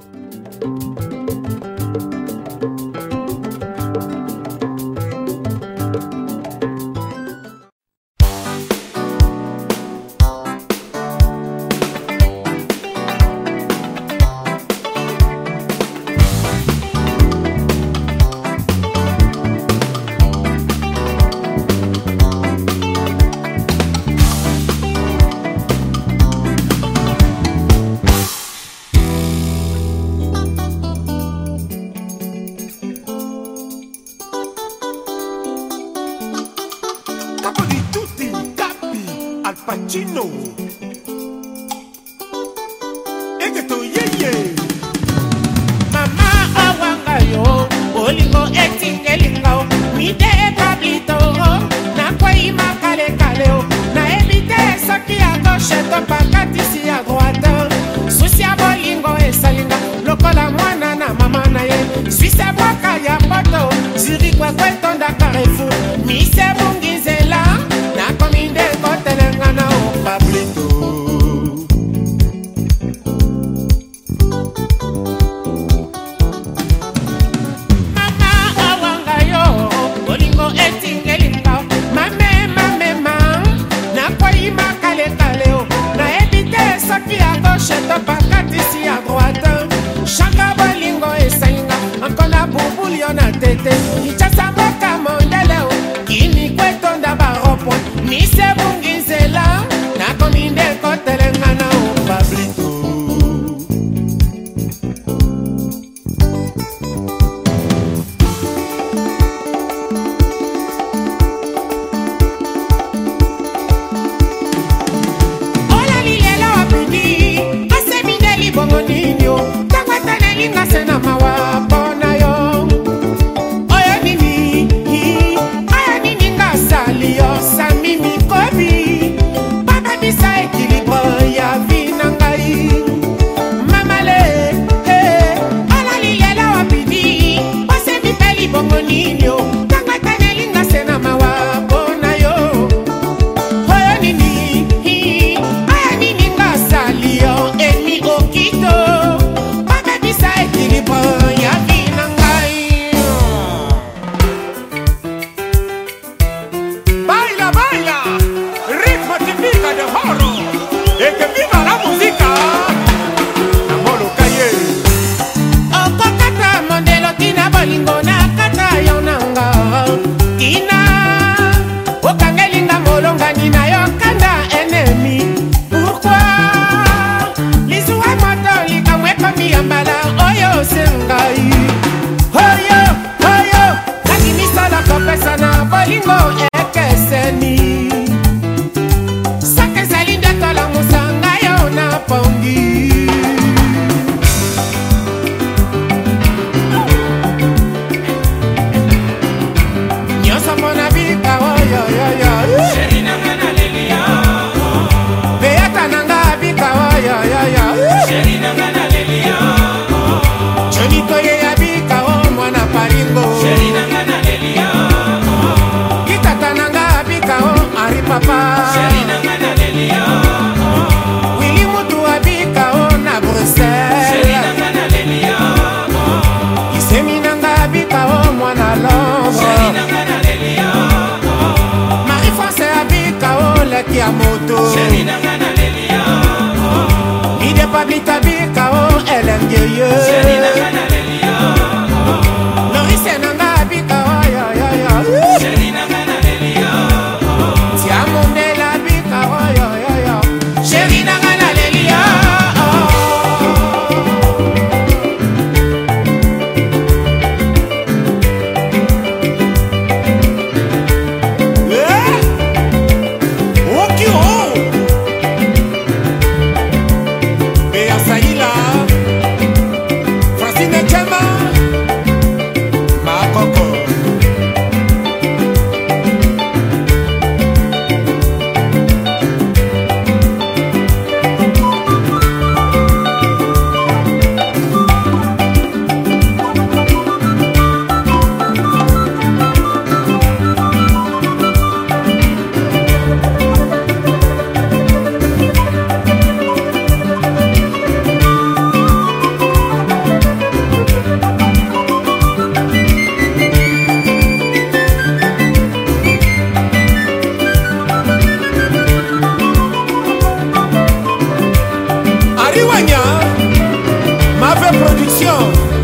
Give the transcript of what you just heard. Thank you Pacino Eketo yeye Mama awanga yo Olingo etingelinga Mide ekabito Na kwa ima kale kale Na ebite soki ya gauche To pakatisi ya droite Susi ya bolingo esalinga Lokola mwana na mama na ye Suisse boka ya poto Zurich wakwe tonda carrefour Mise bungi Julian Altete Kinshasa mboka mondele o kini kwetonda baropo misebunga kati ya moto idepabitabika o elengeye producción.